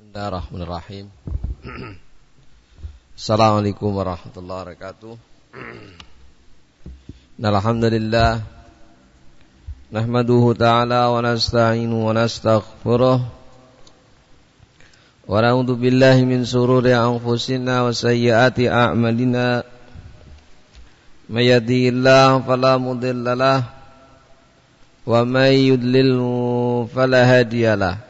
Bismillahirrahmanirrahim. Assalamualaikum warahmatullahi wabarakatuh. Alhamdulillah nahmaduhu ta'ala wa nasta'inu wa nastaghfiruh wa na'udzu billahi min sururi anfusina wa sayyiati a'malina may yahdihillahu fala mudilla wa may yudlil fala hadiyalah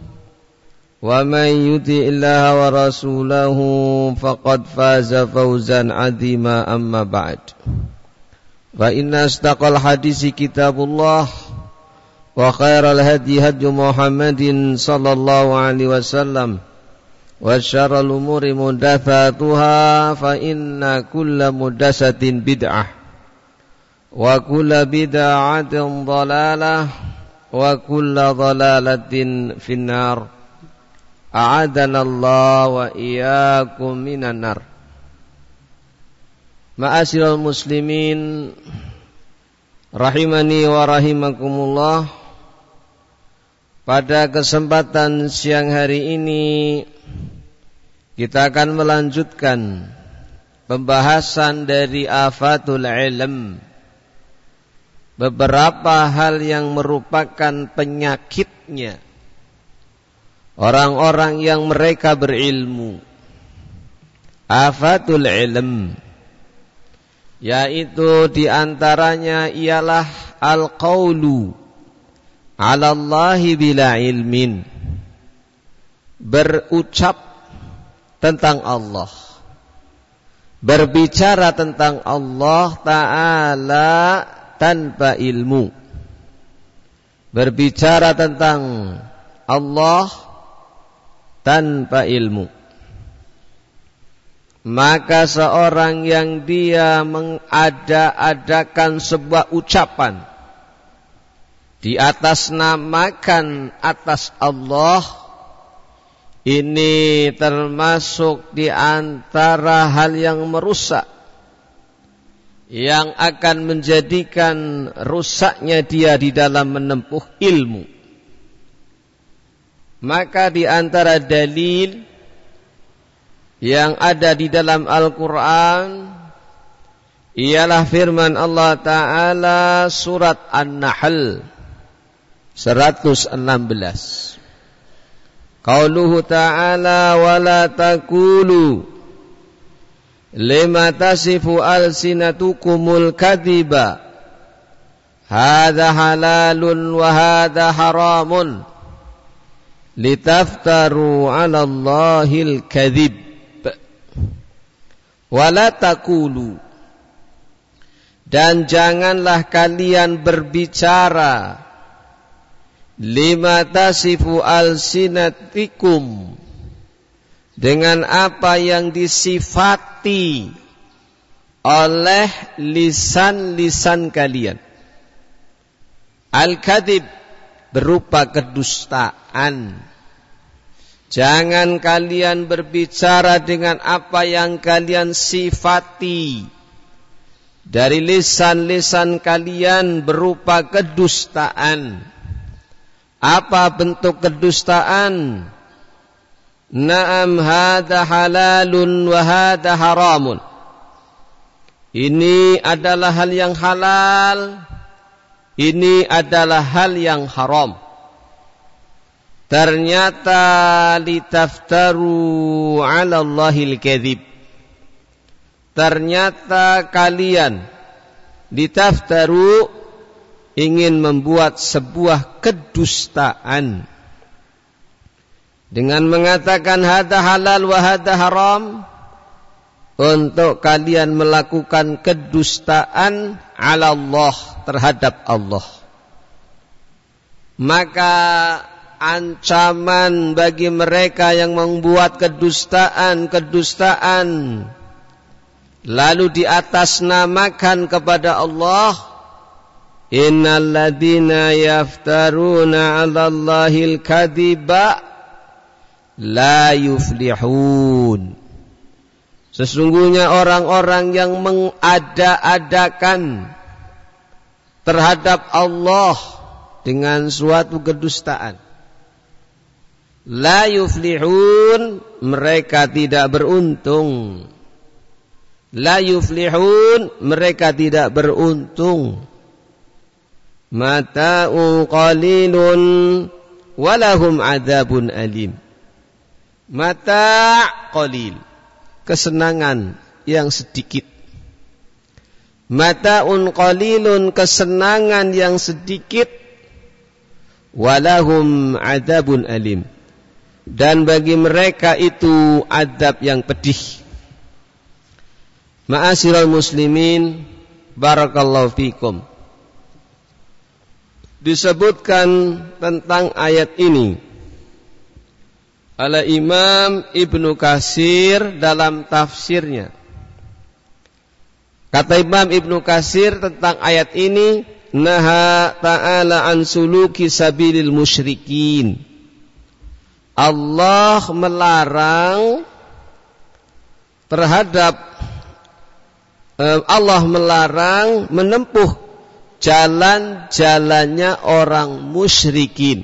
ومن يطع الله ورسوله فقد فاز فوزا عظيما أما بعد. فإن أصدق الحديث كتاب الله وخير الهدي هدي محمد صلى الله عليه وسلم وشر الأمور محدثاتها فإن كل محدثة بدعة وكل بدعة ضلالة وكل ضلالة في النار. A'adana Allah wa iyyakum minan nar. Ma'asyiral muslimin rahimani wa rahimakumullah. Pada kesempatan siang hari ini kita akan melanjutkan pembahasan dari afatul ilm. Beberapa hal yang merupakan penyakitnya orang-orang yang mereka berilmu. Afatul ilm. Yaitu di antaranya ialah al-qawlu ala Allahi bila ilmin. Berucap tentang Allah. Berbicara tentang Allah Ta'ala tanpa ilmu. Berbicara tentang Allah tanpa ilmu. Maka seorang yang dia mengada-adakan sebuah ucapan di atas namakan atas Allah ini termasuk di antara hal yang merusak yang akan menjadikan rusaknya dia di dalam menempuh ilmu maka di antara dalil yang ada di dalam Al-Quran ialah firman Allah Ta'ala surat An-Nahl 116. Qauluhu Ta'ala wa la takulu lima tasifu alsinatukumul hadha halalun wa hadha haramun litaftaru 'ala Allahil kadhib wala taqulu dan janganlah kalian berbicara lima tasifu alsinatikum dengan apa yang disifati oleh lisan-lisan kalian al-kadhib berupa kedustaan. Jangan kalian berbicara dengan apa yang kalian sifati dari lisan-lisan kalian berupa kedustaan. Apa bentuk kedustaan? Naam hada halalun wa hada haramun. Ini adalah hal yang halal ini adalah hal yang haram. Ternyata litaftaru 'ala Allahil kadzib. Ternyata kalian litaftaru ingin membuat sebuah kedustaan. Dengan mengatakan hada halal wa hada haram untuk kalian melakukan kedustaan ala Allah terhadap Allah. Maka ancaman bagi mereka yang membuat kedustaan-kedustaan lalu di atas namakan kepada Allah innal ladina yaftaruna 'ala Allahil kadiba la yuflihun. Sesungguhnya orang-orang yang mengada-adakan terhadap Allah dengan suatu kedustaan La yuflihun mereka tidak beruntung. La yuflihun mereka tidak beruntung. Mata'un qalilun walahum adabun alim. Mata' qalil. Kesenangan yang sedikit. Mata'un qalilun kesenangan yang sedikit. Walahum adabun alim dan bagi mereka itu adab yang pedih. Ma'asyiral muslimin, barakallahu fikum. Disebutkan tentang ayat ini oleh Imam Ibnu Kasir dalam tafsirnya. Kata Imam Ibnu Kasir tentang ayat ini, Naha ta'ala an suluki sabilil musyrikin Allah melarang terhadap eh, Allah melarang menempuh jalan-jalannya orang musyrikin.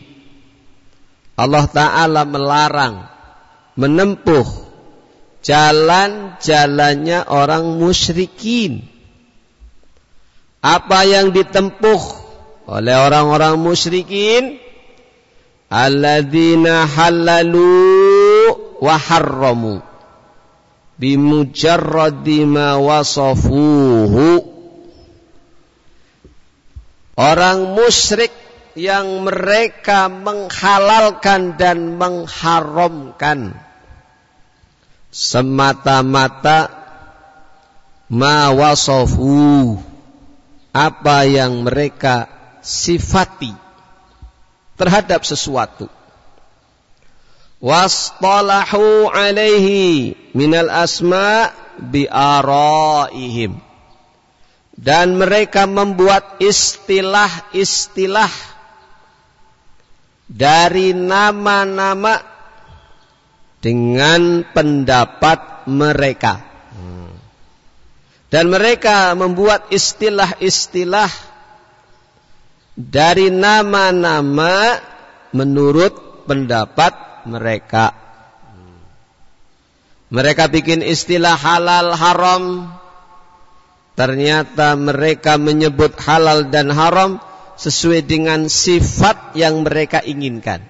Allah Ta'ala melarang menempuh jalan-jalannya orang musyrikin. Apa yang ditempuh oleh orang-orang musyrikin alladzina halalu wa harramu. Bimujarradi ma wasafuhu. Orang musyrik yang mereka menghalalkan dan mengharamkan semata-mata ma wasafu apa yang mereka sifati terhadap sesuatu. Wastalahu alaihi minal asma bi'araihim. Dan mereka membuat istilah-istilah dari nama-nama dengan pendapat mereka. Dan mereka membuat istilah-istilah dari nama-nama menurut pendapat mereka. Mereka bikin istilah halal haram. Ternyata mereka menyebut halal dan haram sesuai dengan sifat yang mereka inginkan.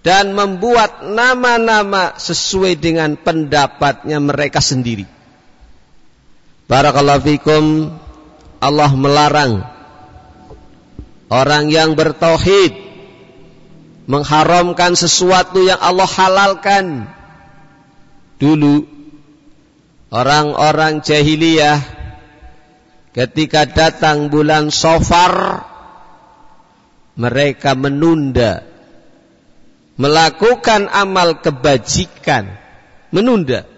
Dan membuat nama-nama sesuai dengan pendapatnya mereka sendiri. Barakallahu fikum. Allah melarang Orang yang bertauhid mengharamkan sesuatu yang Allah halalkan. Dulu orang-orang jahiliyah ketika datang bulan Sofar mereka menunda melakukan amal kebajikan menunda.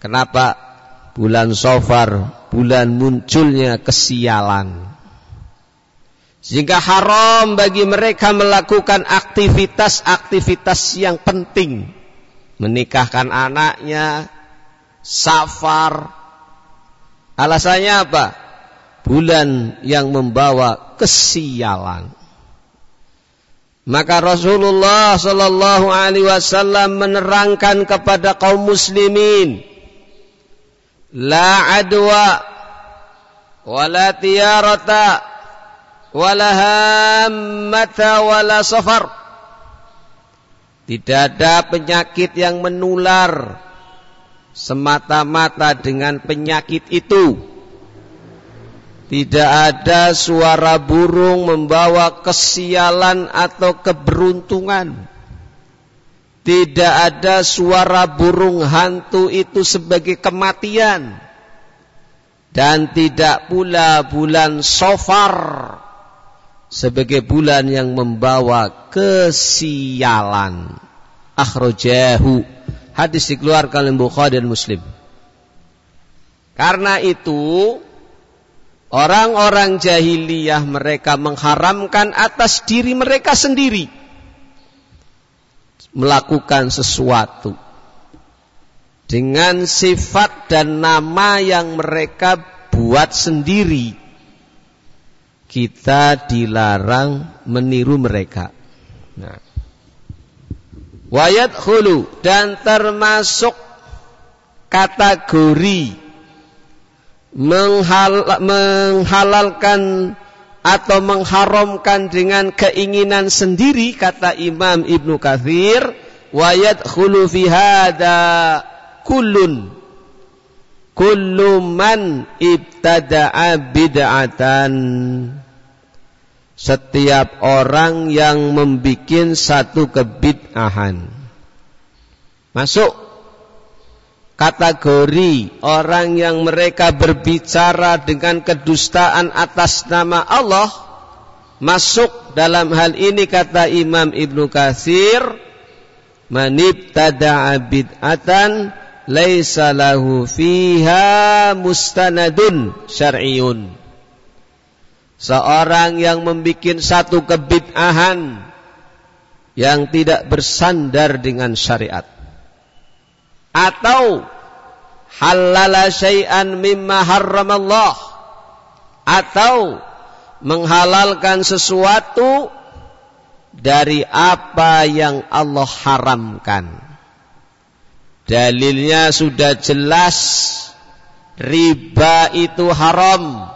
Kenapa? Bulan Sofar bulan munculnya kesialan sehingga haram bagi mereka melakukan aktivitas-aktivitas yang penting. Menikahkan anaknya, safar. Alasannya apa? Bulan yang membawa kesialan. Maka Rasulullah Sallallahu Alaihi Wasallam menerangkan kepada kaum muslimin, la adwa, wala tiarata, wala hammata wala safar. Tidak ada penyakit yang menular semata-mata dengan penyakit itu. Tidak ada suara burung membawa kesialan atau keberuntungan. Tidak ada suara burung hantu itu sebagai kematian. Dan tidak pula bulan sofar sebagai bulan yang membawa kesialan. Akhrojahu. Hadis dikeluarkan oleh Bukhari dan Muslim. Karena itu, orang-orang jahiliyah mereka mengharamkan atas diri mereka sendiri melakukan sesuatu dengan sifat dan nama yang mereka buat sendiri kita dilarang meniru mereka. Nah. Wayat hulu dan termasuk kategori menghal, menghalalkan atau mengharamkan dengan keinginan sendiri kata Imam Ibnu Katsir wa yadkhulu fi hadha kullun. Kullu man ibtada'a bid'atan setiap orang yang membuat satu kebid'ahan. Masuk. Kategori orang yang mereka berbicara dengan kedustaan atas nama Allah masuk dalam hal ini kata Imam Ibnu Katsir manibtada'a bid'atan laisa lahu fiha mustanadun syar'iyyun seorang yang membuat satu kebid'ahan yang tidak bersandar dengan syariat atau halala syai'an mimma harramallah atau menghalalkan sesuatu dari apa yang Allah haramkan. Dalilnya sudah jelas riba itu haram.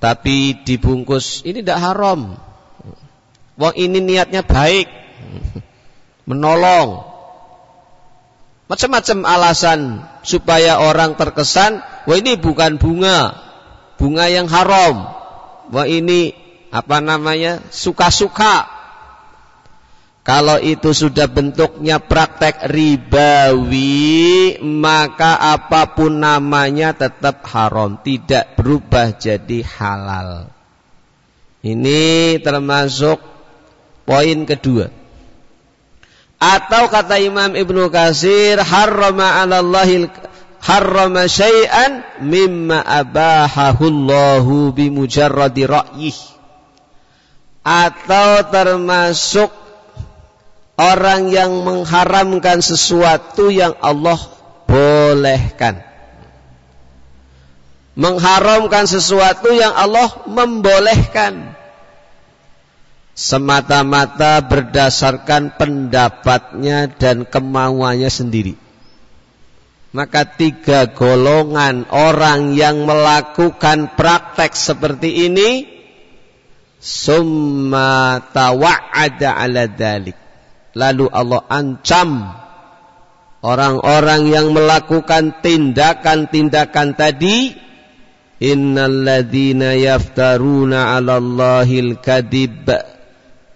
Tapi dibungkus ini tidak haram. Wong ini niatnya baik. Menolong. Macam-macam alasan supaya orang terkesan, wah ini bukan bunga, bunga yang haram. Wah ini apa namanya? suka-suka. Kalau itu sudah bentuknya praktek ribawi, maka apa pun namanya tetap haram, tidak berubah jadi halal. Ini termasuk poin kedua. Atau kata Imam Ibnu Katsir harrama 'alallahi harrama syai'an mimma abahahu Allahu bimujarradi ra'yih. Atau termasuk orang yang mengharamkan sesuatu yang Allah bolehkan. Mengharamkan sesuatu yang Allah membolehkan semata-mata berdasarkan pendapatnya dan kemauannya sendiri. Maka tiga golongan orang yang melakukan praktek seperti ini summa tawa'ada ala dalik. Lalu Allah ancam orang-orang yang melakukan tindakan-tindakan tadi innalladzina yaftaruna 'alallahil kadhib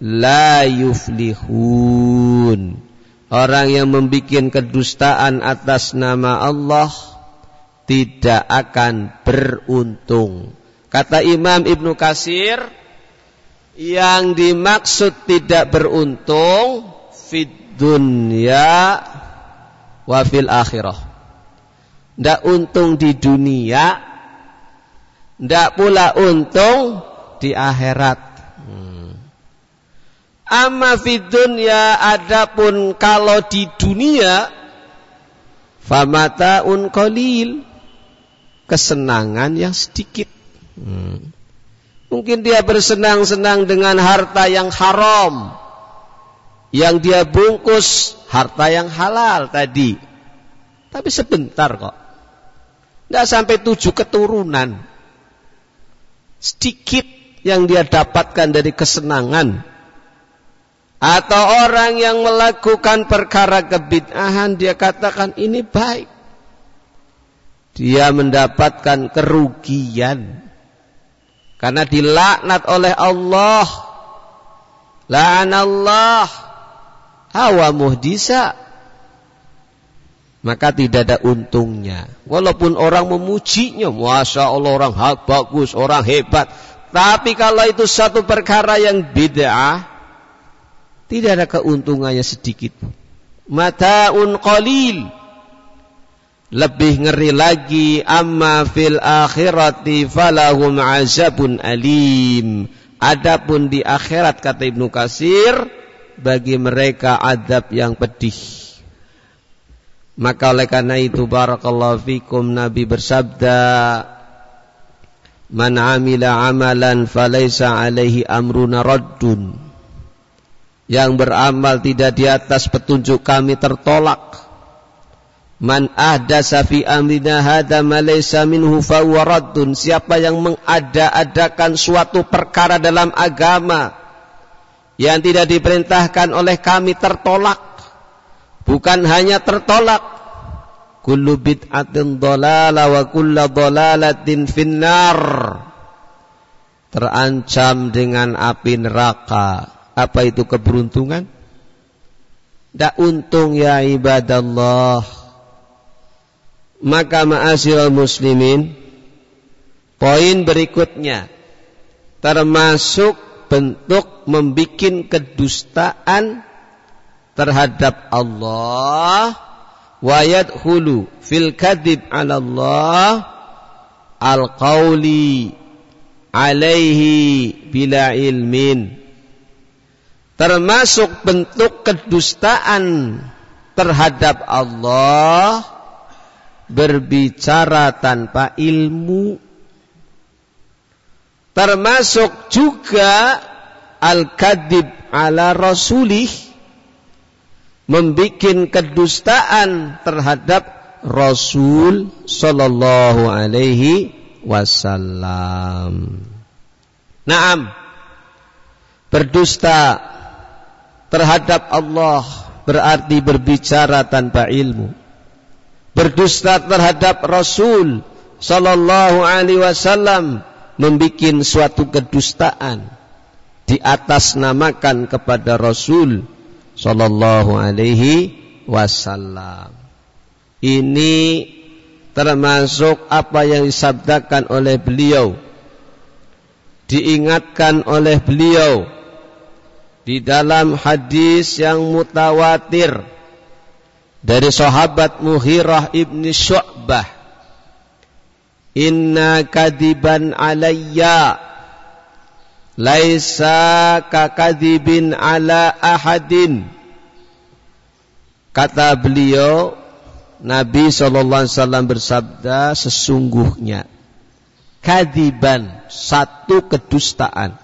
la yuflihun. Orang yang membuat kedustaan atas nama Allah tidak akan beruntung. Kata Imam Ibnu Kasir, yang dimaksud tidak beruntung fid dunya wa fil akhirah. Tidak untung di dunia, tidak pula untung di akhirat. Amma fid dunya adapun kalau di dunia famataun qalil kesenangan yang sedikit. Hmm. Mungkin dia bersenang-senang dengan harta yang haram. Yang dia bungkus harta yang halal tadi. Tapi sebentar kok. Tidak sampai tujuh keturunan. Sedikit yang dia dapatkan dari kesenangan atau orang yang melakukan perkara kebid'ahan dia katakan ini baik dia mendapatkan kerugian karena dilaknat oleh Allah la'anallah hawa muhdisa maka tidak ada untungnya. Walaupun orang memujinya, masya Allah orang bagus, orang hebat. Tapi kalau itu satu perkara yang bid'ah, tidak ada keuntungannya sedikit. Mata'un qalil. Lebih ngeri lagi, amma fil akhirati falahum azabun alim. Adapun di akhirat kata Ibnu Kasir, bagi mereka adab yang pedih. Maka oleh karena itu barakallahu fikum Nabi bersabda Man amila amalan falaysa alaihi amruna raddun. Yang beramal tidak di atas petunjuk kami tertolak. Man ahdasa fi amrina hadha malaysa minhu fahuwa raddun. Siapa yang mengada-adakan suatu perkara dalam agama Yang tidak diperintahkan oleh kami tertolak Bukan hanya tertolak. Kullu bid'atin dolala wa kulla dolalatin finnar. Terancam dengan api neraka. Apa itu keberuntungan? Tak untung ya ibadallah. Maka ma'asyiral muslimin. Poin berikutnya. Termasuk bentuk membikin kedustaan terhadap Allah. Wa yadkhulu fil kadhib 'ala Allah al qawli alaihi bila ilmin. Termasuk bentuk kedustaan terhadap Allah. Berbicara tanpa ilmu termasuk juga al-kadhib ala rasulih membikin kedustaan terhadap Rasul sallallahu alaihi wasallam. Naam. Berdusta terhadap Allah berarti berbicara tanpa ilmu. Berdusta terhadap Rasul sallallahu alaihi wasallam membikin suatu kedustaan di atas namakan kepada Rasul sallallahu alaihi wasallam. Ini termasuk apa yang disabdakan oleh beliau. Diingatkan oleh beliau di dalam hadis yang mutawatir dari sahabat Muhirah ibni Syu'bah. Inna kadiban alayya laisa kakadibin ala ahadin. Kata beliau Nabi SAW bersabda sesungguhnya kadiban satu kedustaan.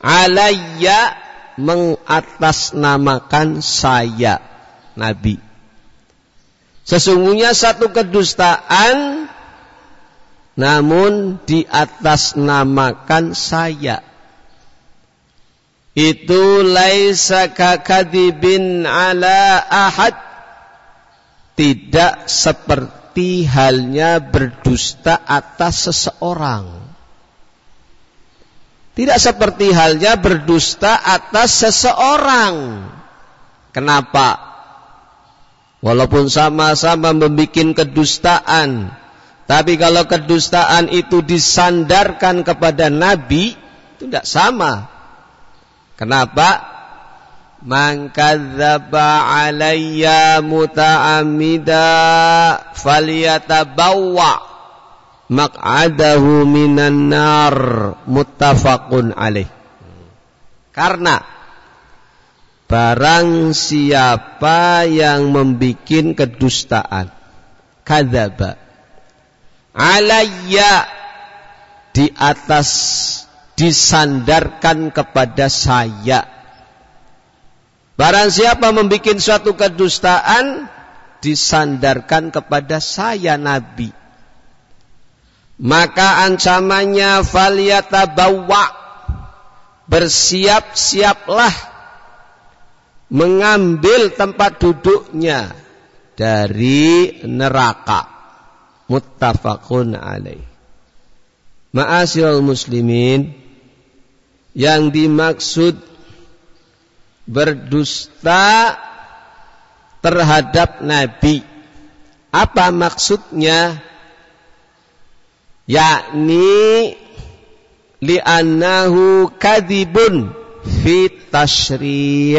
Alayya mengatasnamakan saya Nabi. Sesungguhnya satu kedustaan namun di atas namakan saya. Itu laisa kakadibin ala ahad. Tidak seperti halnya berdusta atas seseorang. Tidak seperti halnya berdusta atas seseorang. Kenapa? Walaupun sama-sama membuat kedustaan tapi kalau kedustaan itu disandarkan kepada Nabi, itu tidak sama. Kenapa? Man kadzdzaba alayya muta'ammida falyatabawwa maq'adahu minan nar muttafaqun alaih. Karena barang siapa yang membikin kedustaan kadzaba alayya di atas disandarkan kepada saya. Barang siapa membuat suatu kedustaan disandarkan kepada saya Nabi. maka ancamannya bawa bersiap-siaplah mengambil tempat duduknya dari neraka muttafaqun alaih. Ma'asyiral muslimin yang dimaksud berdusta terhadap nabi. Apa maksudnya? Yakni li'annahu kadibun fi tashri'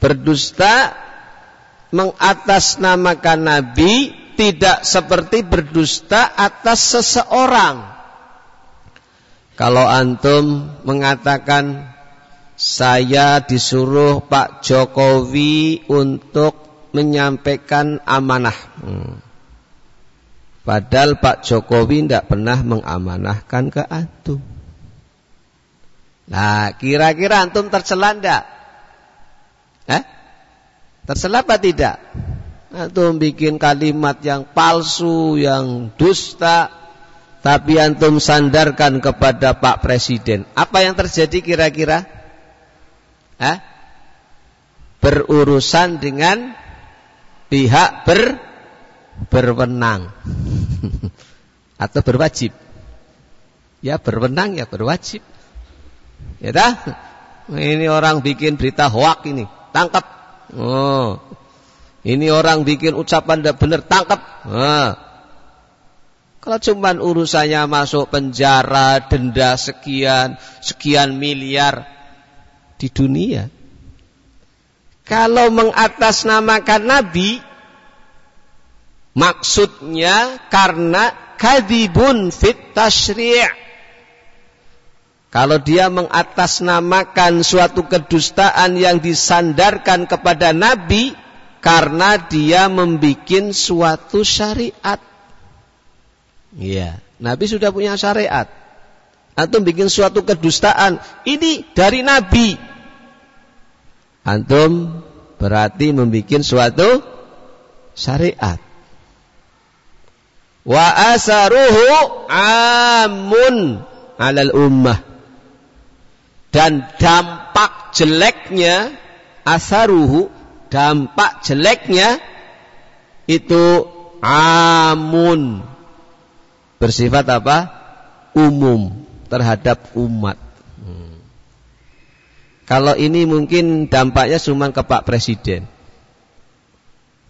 berdusta mengatasnamakan nabi tidak seperti berdusta atas seseorang kalau antum mengatakan saya disuruh Pak Jokowi untuk menyampaikan amanah hmm. Padahal Pak Jokowi tidak pernah mengamanahkan ke antum. Nah, kira-kira antum tercela enggak? Eh? Tercela apa tidak? Antum bikin kalimat yang palsu, yang dusta, tapi antum sandarkan kepada Pak Presiden. Apa yang terjadi kira-kira? Eh? Berurusan dengan pihak ber berwenang atau berwajib. Ya berwenang ya berwajib. Ya dah. Ini orang bikin berita hoak ini, tangkap. Oh. Ini orang bikin ucapan tidak benar, tangkap. Nah. Kalau cuma urusannya masuk penjara, denda sekian, sekian miliar di dunia. Kalau mengatasnamakan Nabi, Maksudnya karena kadibun fit tashri' Kalau dia mengatasnamakan suatu kedustaan yang disandarkan kepada Nabi karena dia membuat suatu syariat. Iya, Nabi sudah punya syariat. Antum bikin suatu kedustaan, ini dari Nabi. Antum berarti membuat suatu syariat wa asaruhu amun alal ummah dan dampak jeleknya asaruhu dampak jeleknya itu amun bersifat apa umum terhadap umat hmm. kalau ini mungkin dampaknya cuma ke Pak Presiden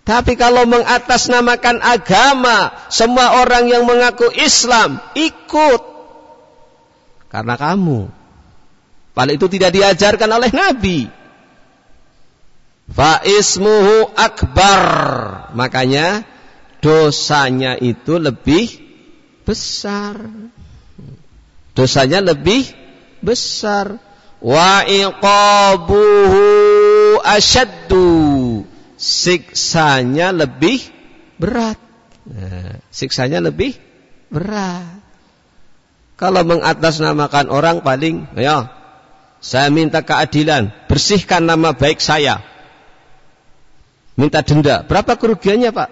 tapi kalau mengatasnamakan agama, semua orang yang mengaku Islam ikut. Karena kamu. Padahal itu tidak diajarkan oleh Nabi. Faismuhu akbar. Makanya dosanya itu lebih besar. Dosanya lebih besar. Wa iqabuhu asyaddu siksanya lebih berat. Nah, siksanya lebih berat. Kalau mengatasnamakan orang paling, ya, saya minta keadilan, bersihkan nama baik saya. Minta denda. Berapa kerugiannya Pak?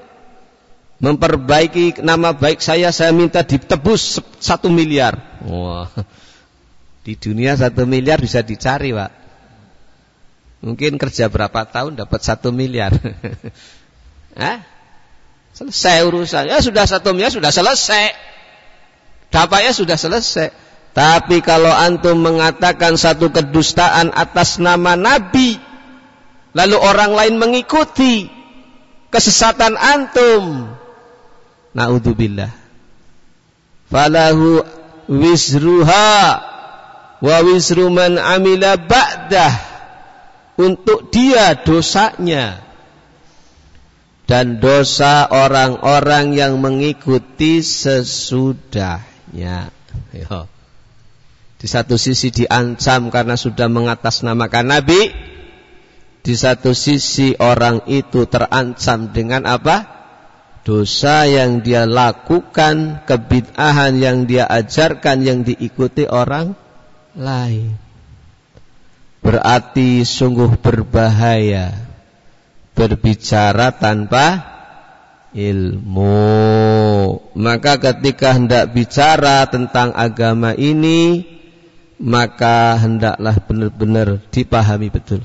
Memperbaiki nama baik saya, saya minta ditebus satu miliar. Wah, di dunia satu miliar bisa dicari Pak. Mungkin kerja berapa tahun dapat satu miliar. Hah? Selesai urusan. Ya sudah satu miliar sudah selesai. Dapatnya sudah selesai. Tapi kalau antum mengatakan satu kedustaan atas nama Nabi, lalu orang lain mengikuti kesesatan antum, naudzubillah. Falahu wisruha wa wisru man amila ba'dah untuk dia dosanya dan dosa orang-orang yang mengikuti sesudahnya. Di satu sisi diancam karena sudah mengatasnamakan Nabi, di satu sisi orang itu terancam dengan apa? Dosa yang dia lakukan, kebid'ahan yang dia ajarkan, yang diikuti orang lain. Berarti sungguh berbahaya berbicara tanpa ilmu. Maka ketika hendak bicara tentang agama ini, maka hendaklah benar-benar dipahami betul.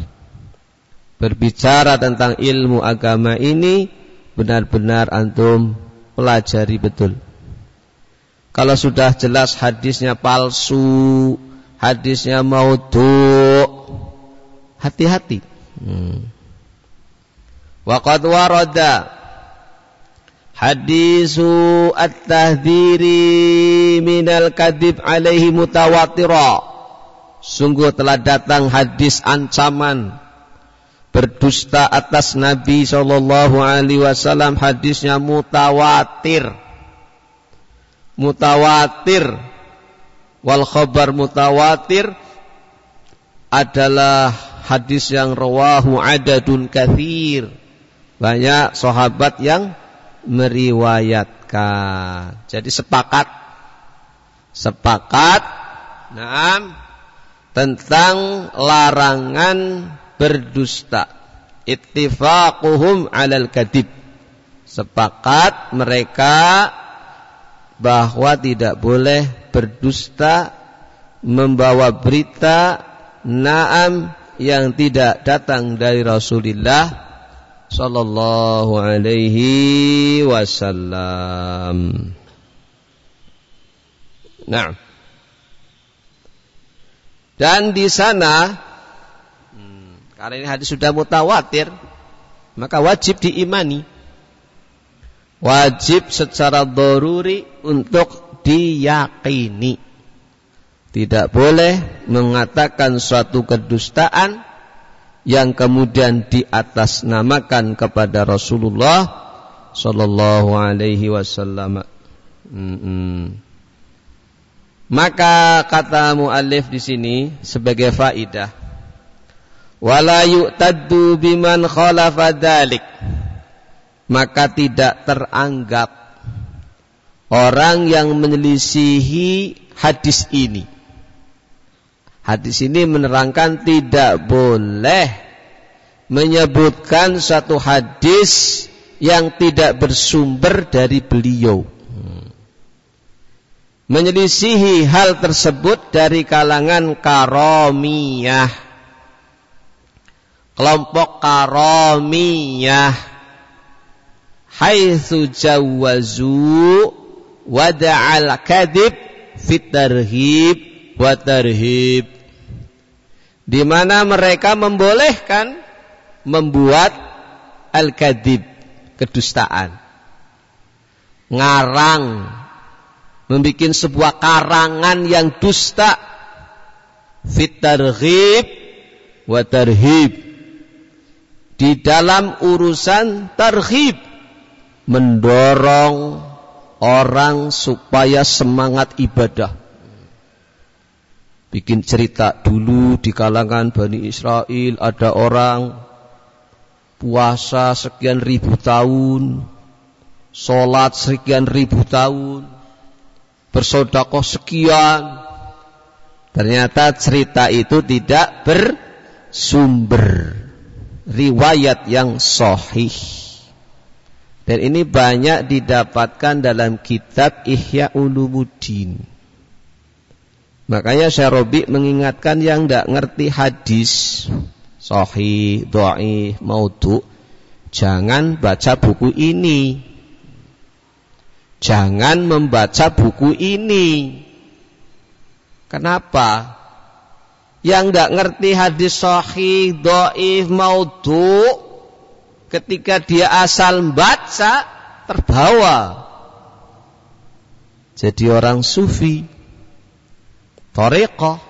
Berbicara tentang ilmu agama ini, benar-benar antum pelajari betul. Kalau sudah jelas hadisnya palsu, hadisnya maudhu, hati-hati. Hmm. Warada hadisu at-tahdhiri minal kadib alaihi mutawatira. Sungguh telah datang hadis ancaman berdusta atas Nabi sallallahu alaihi wasallam hadisnya mutawatir. Mutawatir. Wal khabar mutawatir adalah hadis yang rawahu adadun kathir. Banyak sahabat yang meriwayatkan. Jadi sepakat. Sepakat. Nah tentang larangan berdusta ittifaquhum alal kadib sepakat mereka bahwa tidak boleh berdusta membawa berita naam yang tidak datang dari Rasulullah sallallahu alaihi wasallam. Nah. Dan di sana karena ini hadis sudah mutawatir, maka wajib diimani wajib secara doruri untuk diyakini. Tidak boleh mengatakan suatu kedustaan yang kemudian diatasnamakan kepada Rasulullah Sallallahu Alaihi Wasallam. Maka kata muallif di sini sebagai faidah, wala yu'taddu biman khalafa dalik maka tidak teranggap orang yang menyelisihi hadis ini. Hadis ini menerangkan tidak boleh menyebutkan satu hadis yang tidak bersumber dari beliau. Menyelisihi hal tersebut dari kalangan karomiyah. Kelompok karomiyah haitsu jawazu wada'al kadhib fit tarhib wa tarhib. Di mana mereka membolehkan membuat al-kadhib kedustaan. Ngarang membuat sebuah karangan yang dusta. Fit tarhib wa tarhib di dalam urusan tarhib mendorong orang supaya semangat ibadah. Bikin cerita dulu di kalangan Bani Israel ada orang puasa sekian ribu tahun, sholat sekian ribu tahun, bersodakoh sekian. Ternyata cerita itu tidak bersumber riwayat yang sahih. Dan ini banyak didapatkan dalam kitab Ihya Ulumuddin. Makanya saya Robi mengingatkan yang tidak ngerti hadis sahih, dhaif, maudhu, jangan baca buku ini. Jangan membaca buku ini. Kenapa? Yang tidak ngerti hadis sahih, dhaif, maudhu, ketika dia asal baca terbawa. Jadi orang sufi Toreko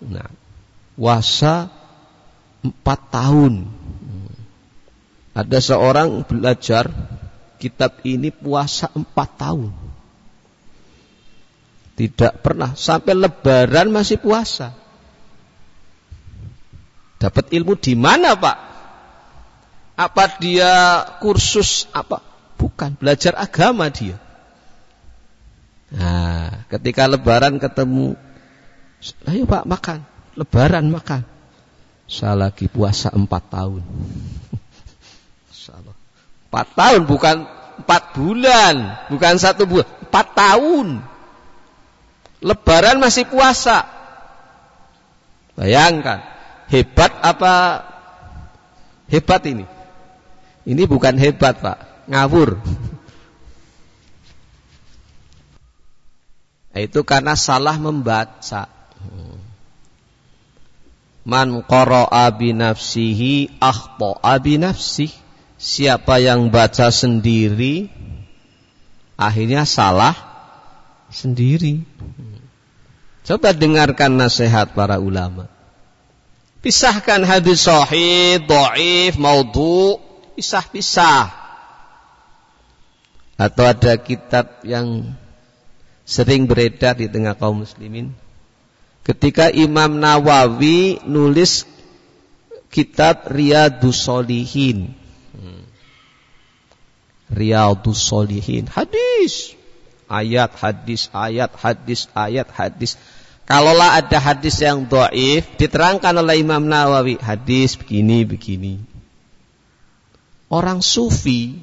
nah wasa empat tahun. Ada seorang belajar kitab ini puasa empat tahun. Tidak pernah sampai lebaran masih puasa dapat ilmu di mana pak apa dia kursus apa? Bukan, belajar agama dia. Nah, ketika lebaran ketemu, ayo pak makan, lebaran makan. Saya lagi puasa empat tahun. Empat tahun bukan empat bulan, bukan satu bulan, empat tahun. Lebaran masih puasa. Bayangkan, hebat apa hebat ini? Ini bukan hebat pak, ngawur. Itu karena salah membaca. Man qara'a bi nafsihi akhta'a bi nafsihi. Siapa yang baca sendiri akhirnya salah sendiri. Coba dengarkan nasihat para ulama. Pisahkan hadis sahih, dhaif, maudhu, pisah-pisah. Atau ada kitab yang sering beredar di tengah kaum muslimin. Ketika Imam Nawawi nulis kitab Riyadus Solihin. Hmm. Riyadus Solihin. Hadis. Ayat, hadis, ayat, hadis, ayat, hadis. Kalaulah ada hadis yang doif, diterangkan oleh Imam Nawawi. Hadis begini, begini. Orang sufi,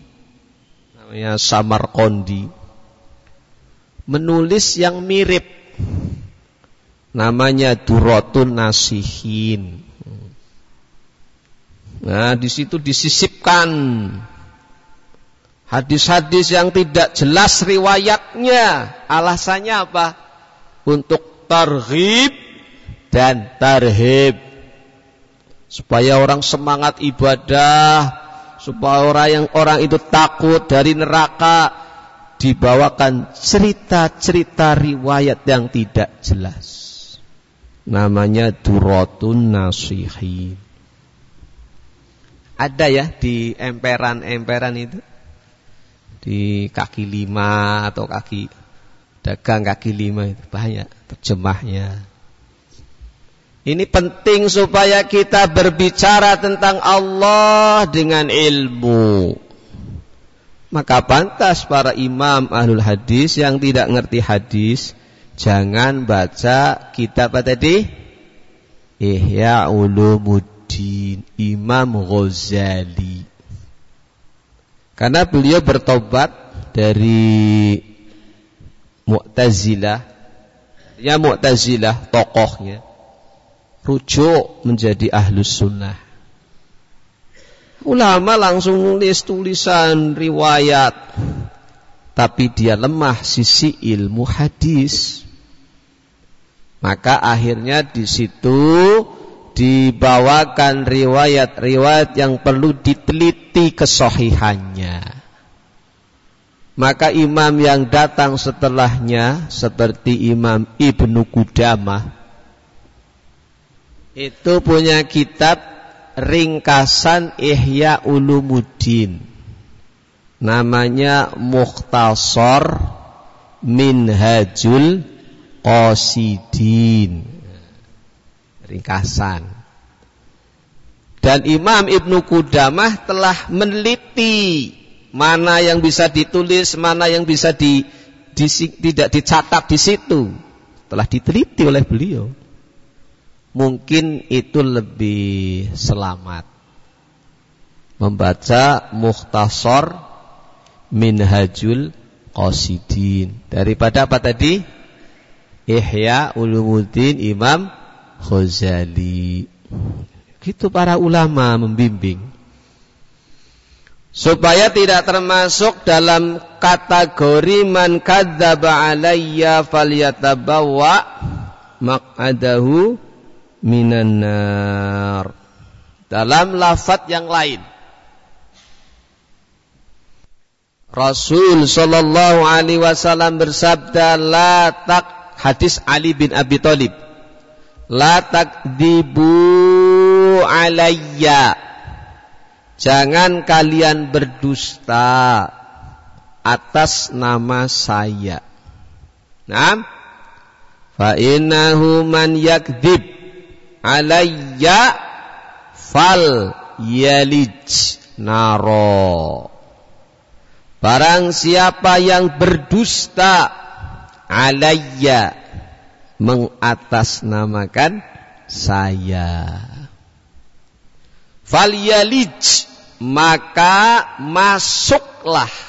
namanya Samarkondi, menulis yang mirip. Namanya Durotun Nasihin. Nah, di situ disisipkan hadis-hadis yang tidak jelas riwayatnya. Alasannya apa? Untuk targhib dan tarhib. Supaya orang semangat ibadah, supaya orang yang orang itu takut dari neraka, dibawakan cerita-cerita riwayat yang tidak jelas. Namanya Durotun Nasihin. Ada ya di emperan-emperan itu di kaki lima atau kaki dagang kaki lima itu banyak terjemahnya. Ini penting supaya kita berbicara tentang Allah dengan ilmu. Maka pantas para imam ahlul hadis yang tidak ngerti hadis jangan baca kitab apa tadi? Ihya Ulumuddin Imam Ghazali. Karena beliau bertobat dari Mu'tazilah. Ya Mu'tazilah tokohnya. Rujuk menjadi ahlus sunnah. Ulama langsung nulis tulisan riwayat. Tapi dia lemah sisi ilmu hadis. Maka akhirnya di situ dibawakan riwayat-riwayat yang perlu diteliti kesohihannya. Maka imam yang datang setelahnya seperti Imam Ibnu Qudamah itu punya kitab ringkasan Ihya Ulumuddin. Namanya Mukhtasar Minhajul Qasidin ringkasan. Dan Imam Ibnu Qudamah telah meneliti mana yang bisa ditulis, mana yang bisa di, di, tidak dicatat di situ. Telah diteliti oleh beliau. Mungkin itu lebih selamat. Membaca Mukhtasar Minhajul Qasidin. Daripada apa tadi? Ihya Ulumuddin Imam Ghazali. Gitu para ulama membimbing. Supaya tidak termasuk dalam kategori man kadzaba alayya falyatabawa maq'adahu minan nar. Dalam lafaz yang lain. Rasul sallallahu alaihi wasallam bersabda la tak hadis Ali bin Abi Thalib La takdibu alayya. Jangan kalian berdusta atas nama saya. Nah, fa innahu man yakdib alayya fal yalij naro. Barang siapa yang berdusta alayya mengatasnamakan saya. Falyalij maka masuklah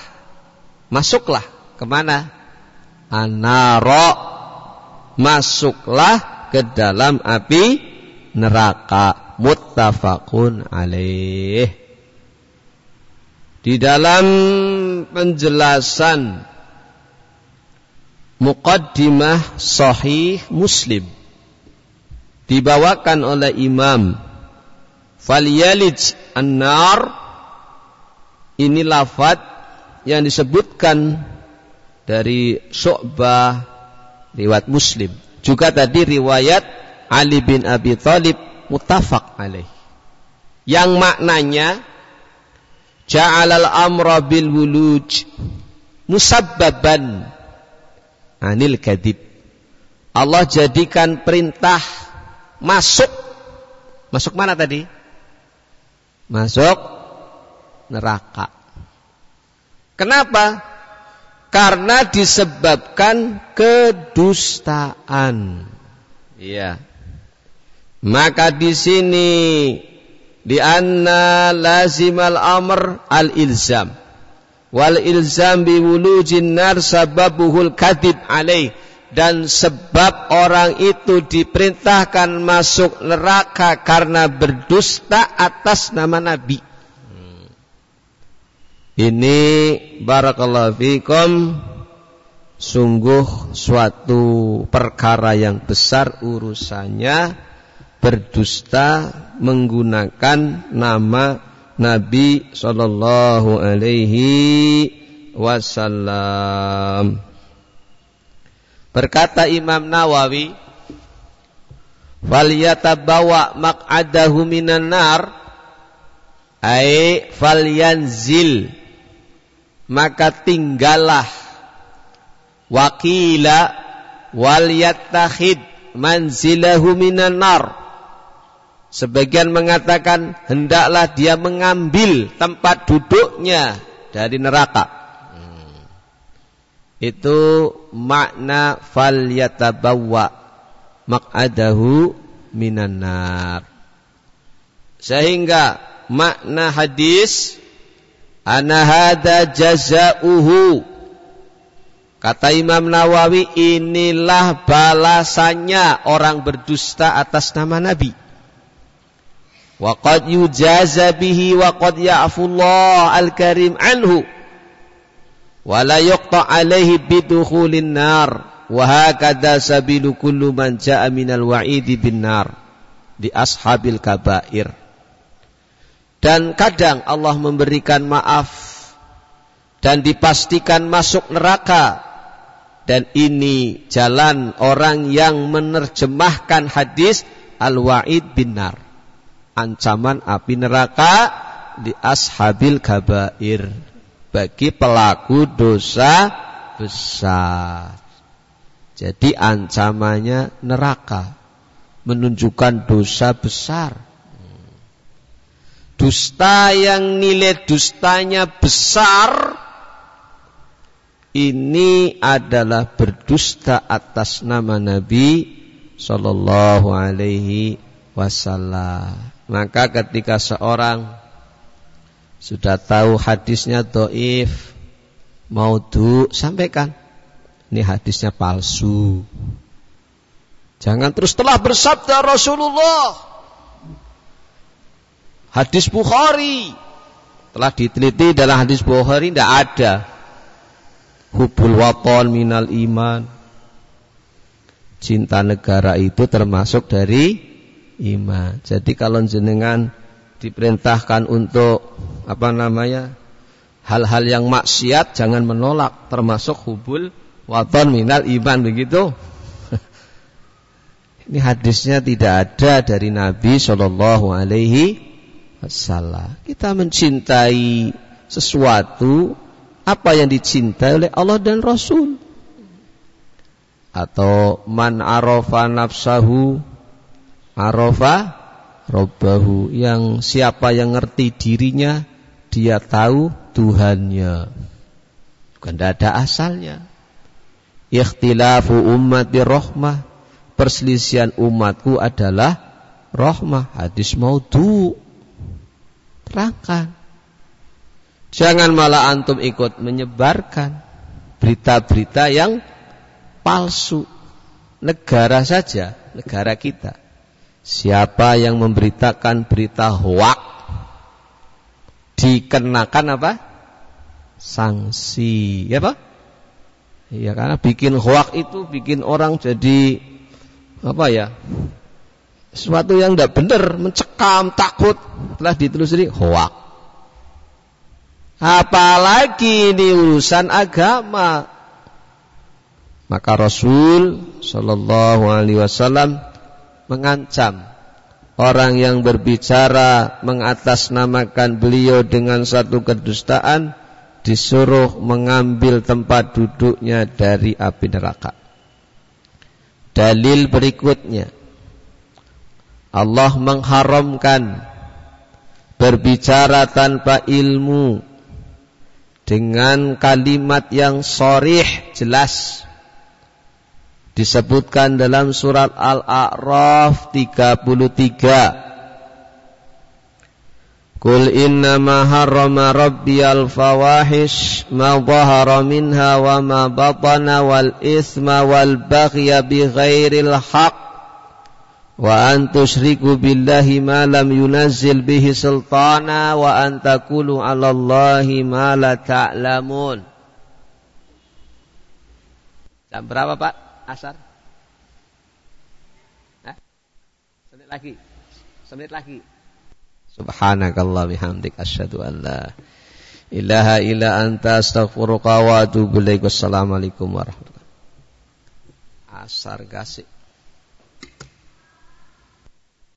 Masuklah ke mana? Anaro. Masuklah ke dalam api neraka. Muttafaqun alaih. Di dalam penjelasan Muqaddimah Sahih Muslim dibawakan oleh Imam Falyalij An-Nar ini lafad yang disebutkan dari Syu'bah riwayat Muslim juga tadi riwayat Ali bin Abi Thalib mutafaq alaih yang maknanya ja'alal amra bil wuluj musabbaban anil kadib. Allah jadikan perintah masuk. Masuk mana tadi? Masuk neraka. Kenapa? Karena disebabkan kedustaan. Iya. Maka di sini di anna lazimal amr al ilzam wal ilzam bi wulujin nar sababuhul kadib alaih dan sebab orang itu diperintahkan masuk neraka karena berdusta atas nama Nabi. Ini barakallahu fikum sungguh suatu perkara yang besar urusannya berdusta menggunakan nama Nabi sallallahu alaihi wasallam. Berkata Imam Nawawi, "Falyatabawa maq'adahu minan nar" ai falyanzil maka tinggallah wakila wal yattakhid manzilahu minan nar Sebagian mengatakan hendaklah dia mengambil tempat duduknya dari neraka. Itu makna fal yatabawwa maq'adahu minan nar. Sehingga makna hadis ana hada jazauhu. Kata Imam Nawawi inilah balasannya orang berdusta atas nama Nabi. Wa qad yujaza bihi wa qad ya'fullah al-karim anhu wa la yuqta alaihi bidukhulin nar. Wa hakadha sabilu kullu man ja'a minal wa'idi bin nar. Di ashabil kabair. Dan kadang Allah memberikan maaf. Dan dipastikan masuk neraka. Dan ini jalan orang yang menerjemahkan hadis al-wa'id bin nar. Ancaman api neraka di ashabil kabair bagi pelaku dosa besar. Jadi ancamannya neraka menunjukkan dosa besar. Dusta yang nilai dustanya besar ini adalah berdusta atas nama Nabi Sallallahu Alaihi Wasallam. Maka ketika seorang sudah tahu hadisnya doif, maudhu, sampaikan. Ini hadisnya palsu. Jangan terus telah bersabda Rasulullah. Hadis Bukhari. Telah diteliti dalam hadis Bukhari tidak ada. Hubul waton minal iman. Cinta negara itu termasuk dari iman. Jadi kalau jenengan diperintahkan untuk apa namanya hal-hal yang maksiat jangan menolak termasuk hubul waton minal iman begitu. Ini hadisnya tidak ada dari Nabi Shallallahu Alaihi Wasallam. Kita mencintai sesuatu apa yang dicintai oleh Allah dan Rasul. Atau man arofa nafsahu Arafa Robbahu yang siapa yang ngerti dirinya dia tahu Tuhannya bukan ada asalnya ikhtilafu ummati rahmah perselisihan umatku adalah rahmah hadis maudhu terangkan Jangan malah antum ikut menyebarkan berita-berita yang palsu. Negara saja, negara kita. Siapa yang memberitakan berita hoak dikenakan apa? Sanksi, ya Pak? Iya karena bikin hoak itu bikin orang jadi apa ya? Sesuatu yang tidak benar, mencekam, takut, telah ditelusuri hoak. Apalagi ini urusan agama. Maka Rasul Shallallahu Alaihi Wasallam mengancam. Orang yang berbicara mengatasnamakan beliau dengan satu kedustaan disuruh mengambil tempat duduknya dari api neraka. Dalil berikutnya. Allah mengharamkan berbicara tanpa ilmu dengan kalimat yang sorih jelas disebutkan dalam surat Al-A'raf 33 Qul innama harrama rabbiyal fawahish ma dhahara minha wa ma batana wal isma wal baghya bighairil haqq wa an tusyriku billahi ma lam yunazzil bihi sultana wa an taqulu 'ala Allahi ma la ta'lamun. Jam berapa, Pak? Asar? Hah? Semenit lagi. Semenit lagi. Subhanakallah bihamdik asyhadu an la ilaha illa anta astaghfiruka wa atubu ilaik. Wassalamualaikum warahmatullahi. Asar gasik.